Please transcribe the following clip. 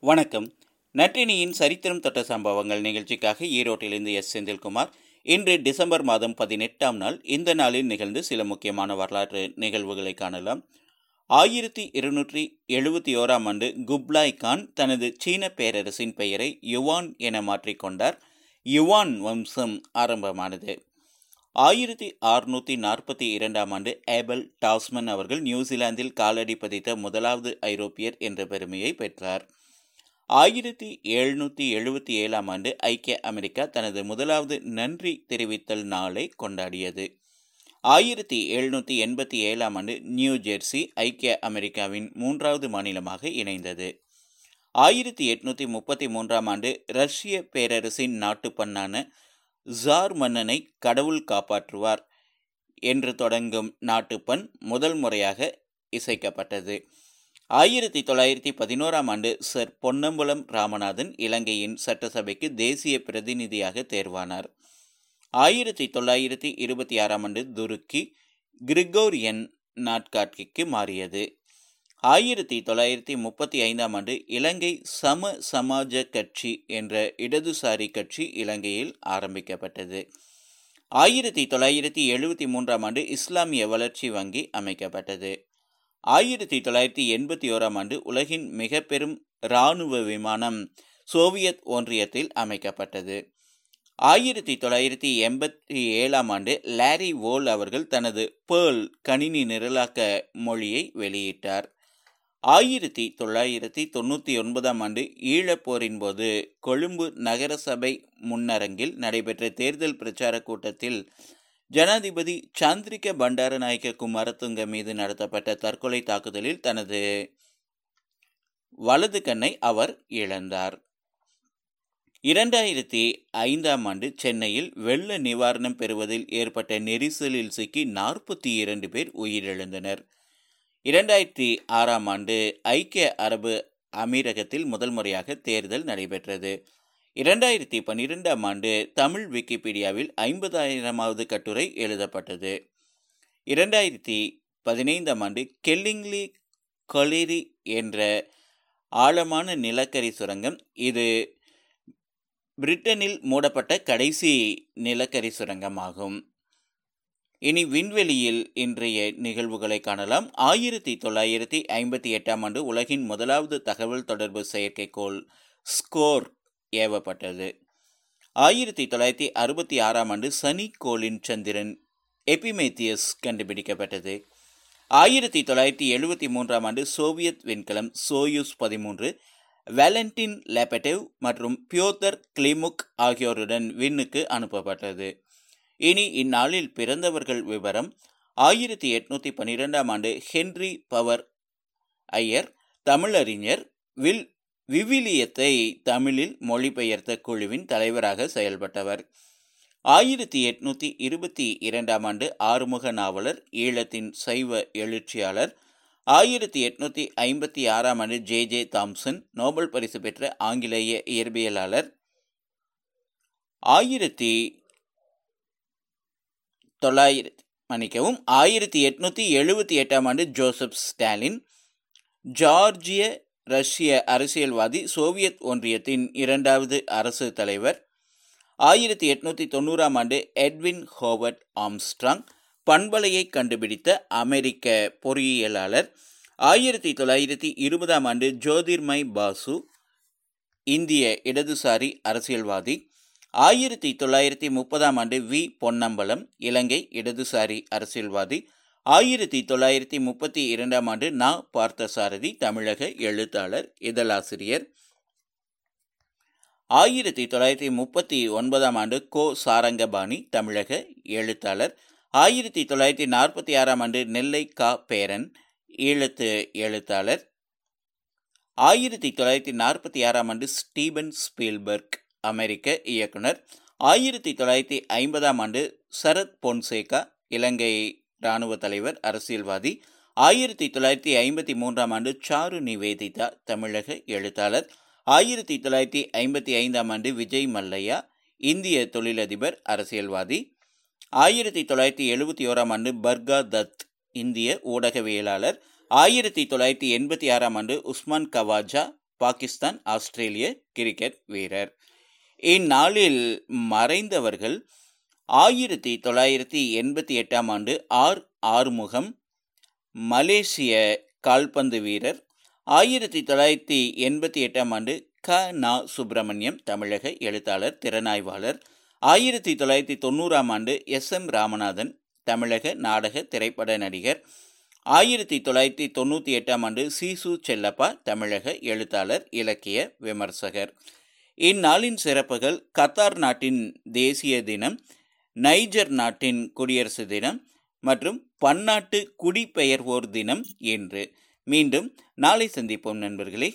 வணக்கம். நற்றினியின் சரித்திரம் தொட்ட சம்பவங்கள் நிகழ்ச்சிக்காக ஈரோட்டிலிருந்து எஸ். செந்தில்குமார். இன்று டிசம்பர் மாதம் பதினெட்டாம் நாள். இந்த நாளில் நிகழ்ந்து சில முக்கியமான வரலாற்று நிகழ்வுகளை காணலாம். ஆயிரத்தி இருநூற்றி எழுபத்தி ஓராம் ஆண்டு குப்லாய் கான் தனது சீன பேரரசின் பெயரை யுவான் என மாற்றிக்கொண்டார் யுவான் வம்சம் ஆரம்பமானது. ஆயிரத்தி அறுநூற்றி நாற்பத்தி இரண்டாம் ஆண்டு ஏபல் டாஸ்மன் அவர்கள் நியூசிலாந்தில் காலடி பதித்த முதலாவது ஐரோப்பியர் என்ற பெருமையை பெற்றார். ஆயிரத்தி எழுநூற்றி எழுபத்தி ஏழாம் ஆண்டு ஐக்கிய அமெரிக்கா தனது முதலாவது நன்றி தெரிவித்தல் நாளை கொண்டாடியது. ஆயிரத்தி எழுநூற்றி எண்பத்தி ஏழாம் ஆண்டு நியூ ஜெர்சி ஐக்கிய அமெரிக்காவின் மூன்றாவது மாநிலமாக இணைந்தது. ஆயிரத்தி எட்நூற்றி முப்பத்தி மூன்றாம் ஆண்டு ரஷ்ய பேரரசின் நாட்டுப்பண்ணான ஜார் மன்னனை கடவுள் காப்பாற்றுவார் என்று தொடங்கும் நாட்டுப்பண் முதல் முறையாக இசைக்கப்பட்டது. ஆயிரத்தி தொள்ளாயிரத்தி பதினோராம் ஆண்டு சர் பொன்னம்பலம் ராமநாதன் இலங்கையின் சட்டசபைக்கு தேசிய பிரதிநிதியாக தேர்வானார். ஆயிரத்தி தொள்ளாயிரத்தி இருபத்தி ஆறாம் ஆண்டு துருக்கி கிரிகோரியன் நாட்காட்சிக்கு மாறியது. ஆயிரத்தி தொள்ளாயிரத்தி முப்பத்தி ஐந்தாம் ஆண்டு இலங்கை சம சமாஜ கட்சி என்ற இடதுசாரி கட்சி இலங்கையில் ஆரம்பிக்கப்பட்டது. ஆயிரத்தி தொள்ளாயிரத்தி எழுபத்தி மூன்றாம் ஆண்டு இஸ்லாமிய வளர்ச்சி வங்கி அமைக்கப்பட்டது. ஆயிரத்தி தொள்ளாயிரத்தி எண்பத்தி ஓராம் ஆண்டு உலகின் மிக பெரும் இராணுவ விமானம் சோவியத் ஒன்றியத்தில் அமைக்கப்பட்டது. ஆயிரத்தி தொள்ளாயிரத்தி எண்பத்தி ஏழாம் ஆண்டு லாரி வோல் அவர்கள் தனது பேர்ல் கணினி நிரலாக்க மொழியை வெளியிட்டார். ஆயிரத்தி தொள்ளாயிரத்தி தொண்ணூற்றி ஒன்பதாம் ஆண்டு ஈழப்போரின் போது கொழும்பு நகரசபை முன்னரங்கில் நடைபெற்ற தேர்தல் பிரச்சார கூட்டத்தில் ஜனாதிபதி சந்திரிக பண்டாரநாயக்க குமாரதுங்க மீது நடத்தப்பட்ட தற்கொலை தாக்குதலில் தனது வலது கண்ணை அவர் இழந்தார். இரண்டாயிரத்தி ஐந்தாம் ஆண்டு சென்னையில் வெள்ள நிவாரணம் பெறுவதில் ஏற்பட்ட நெரிசலில் சிக்கி நாற்பத்தி இரண்டு பேர் உயிரிழந்தனர். இரண்டாயிரத்தி ஆறாம் ஆண்டு ஐக்கிய அரபு அமீரகத்தில் முதல் முறையாக தேர்தல் நடைபெற்றது. இரண்டாயிரத்தி பன்னிரெண்டாம் ஆண்டு தமிழ் விக்கிபீடியாவில் ஐம்பதாயிரமாவது கட்டுரை எழுதப்பட்டது. இரண்டாயிரத்தி பதினைந்தாம் ஆண்டு கெல்லிங்லி கொலிரி என்ற ஆழமான நிலக்கரி சுரங்கம் இது பிரிட்டனில் மூடப்பட்ட கடைசி நிலக்கரி சுரங்கமாகும். இனி விண்வெளியில் இன்றைய நிகழ்வுகளை காணலாம். ஆயிரத்தி தொள்ளாயிரத்தி ஐம்பத்தி எட்டாம் ஆண்டு உலகின் முதலாவது தகவல் தொடர்பு செயற்கைக்கோள் ஸ்கோர். ஏவப்பட்டது. ஆயிரத்தி தொள்ளாயிரத்தி அறுபத்தி ஆறாம் ஆண்டு சனி கோளின் சந்திரன் எபிமேத்தியஸ் கண்டுபிடிக்கப்பட்டது. ஆயிரத்தி தொள்ளாயிரத்தி எழுபத்தி மூன்றாம் ஆண்டு சோவியத் விண்கலம் சோயூஸ் பதிமூன்று வேலண்டின் லேபட்டேவ் மற்றும் பியோத்தர் கிளிமுக் ஆகியோருடன் விண்ணுக்கு அனுப்பப்பட்டது. இனி இந்நாளில் பிறந்தவர்கள் விவரம் ஆயிரத்தி எட்நூத்தி பன்னிரெண்டாம் ஆண்டு ஹென்றி பவர் ஐயர் தமிழறிஞர் வில் விவிலியத்தை தமிழில் மொழிபெயர்த்த குழுவின் தலைவராக செயல்பட்டவர். ஆயிரத்தி எட்நூத்தி இருபத்தி இரண்டாம் ஆண்டு ஆறுமுக நாவலர் ஈழத்தின் சைவ எழுச்சியாளர். ஆயிரத்தி எட்நூத்தி ஐம்பத்தி ஆறாம் ஆண்டு ஜே. ஜே. தாம்சன் நோபல் பரிசு பெற்ற ஆங்கிலேய இயற்பியலாளர். ஆயிரத்தி தொள்ளாயிரத்தி மன்னிக்கவும் ஆயிரத்தி எட்நூத்தி எழுபத்தி எட்டாம் ஆண்டு ஜோசப் ஸ்டாலின் ஜார்ஜிய ரஷ்ய அரசியல்வாதி சோவியத் ஒன்றியத்தின் இரண்டாவது அரசு தலைவர். ஆயிரத்தி எட்நூற்றி தொண்ணூறாம் ஆண்டு எட்வின் ஹோவர்ட் ஆம்ஸ்ட்ராங் பண்பலையை கண்டுபிடித்த அமெரிக்க பொறியியலாளர். ஆயிரத்தி தொள்ளாயிரத்தி இருபதாம் ஆண்டு ஜோதிர்மை பாசு இந்திய இடதுசாரி அரசியல்வாதி. ஆயிரத்தி தொள்ளாயிரத்தி முப்பதாம் ஆண்டு வி. பொன்னம்பலம் இலங்கை இடதுசாரி அரசியல்வாதி. ஆயிரத்தி தொள்ளாயிரத்தி முப்பத்தி இரண்டாம் ஆண்டு நா. பார்த்தசாரதி தமிழக எழுத்தாளர் இதழாசிரியர். ஆயிரத்தி தொள்ளாயிரத்தி முப்பத்தி ஒன்பதாம் ஆண்டு கோ. சாரங்கபாணி தமிழக எழுத்தாளர். ஆயிரத்தி தொள்ளாயிரத்தி நாற்பத்தி ஆறாம் ஆண்டு நெல்லை கா. பேரன் ஈழத்து எழுத்தாளர். ஆயிரத்தி தொள்ளாயிரத்தி நாற்பத்தி ஆறாம் ஆண்டு ஸ்டீபன் ஸ்பீல்பர்க் அமெரிக்க இயக்குனர். ஆயிரத்தி தொள்ளாயிரத்தி ஐம்பதாம் ஆண்டு சரத் பொன்சேகா இலங்கை இராணுவ தலைவர் அரசியல்வாதி. ஆயிரத்தி தொள்ளாயிரத்தி ஐம்பத்தி மூன்றாம் ஆண்டு சாரு நிவேதிதா தமிழக எழுத்தாளர். ஆயிரத்தி தொள்ளாயிரத்தி ஐம்பத்தி ஐந்தாம் ஆண்டு விஜய் மல்லையா இந்திய தொழிலதிபர் அரசியல்வாதி. ஆயிரத்தி தொள்ளாயிரத்தி எழுபத்தி ஓராம் ஆண்டு பர்கா தத் இந்திய ஊடகவியலாளர். ஆயிரத்தி தொள்ளாயிரத்தி எண்பத்தி ஆறாம் ஆண்டு உஸ்மான் கவாஜா பாகிஸ்தான் ஆஸ்திரேலிய கிரிக்கெட் வீரர். இந்நாளில் மறைந்தவர்கள் ஆயிரத்தி தொள்ளாயிரத்தி எண்பத்தி எட்டாம் ஆண்டு ஆர் ஆறுமுகம் மலேசிய கால்பந்து வீரர். ஆயிரத்தி தொள்ளாயிரத்தி எண்பத்தி எட்டாம் ஆண்டு க. நா. சுப்பிரமணியம் தமிழக எழுத்தாளர் திறனாய்வாளர். ஆயிரத்தி தொள்ளாயிரத்தி தொண்ணூறாம் ஆண்டு எஸ். எம். ராமநாதன் தமிழக நாடக திரைப்பட நடிகர். ஆயிரத்தி தொள்ளாயிரத்தி தொண்ணூற்றி எட்டாம் ஆண்டு சீசு செல்லப்பா தமிழக எழுத்தாளர் இலக்கிய விமர்சகர். இந்நாளின் சிறப்புகள் கத்தார் நாட்டின் தேசிய தினம் நைஜர் நாட்டின் குடியரசு தினம் மற்றும் பன்னாட்டு குடிபெயர்வோர் தினம் என்று மீண்டும் நாளை சந்திப்போம் நண்பர்களே.